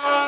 Bye.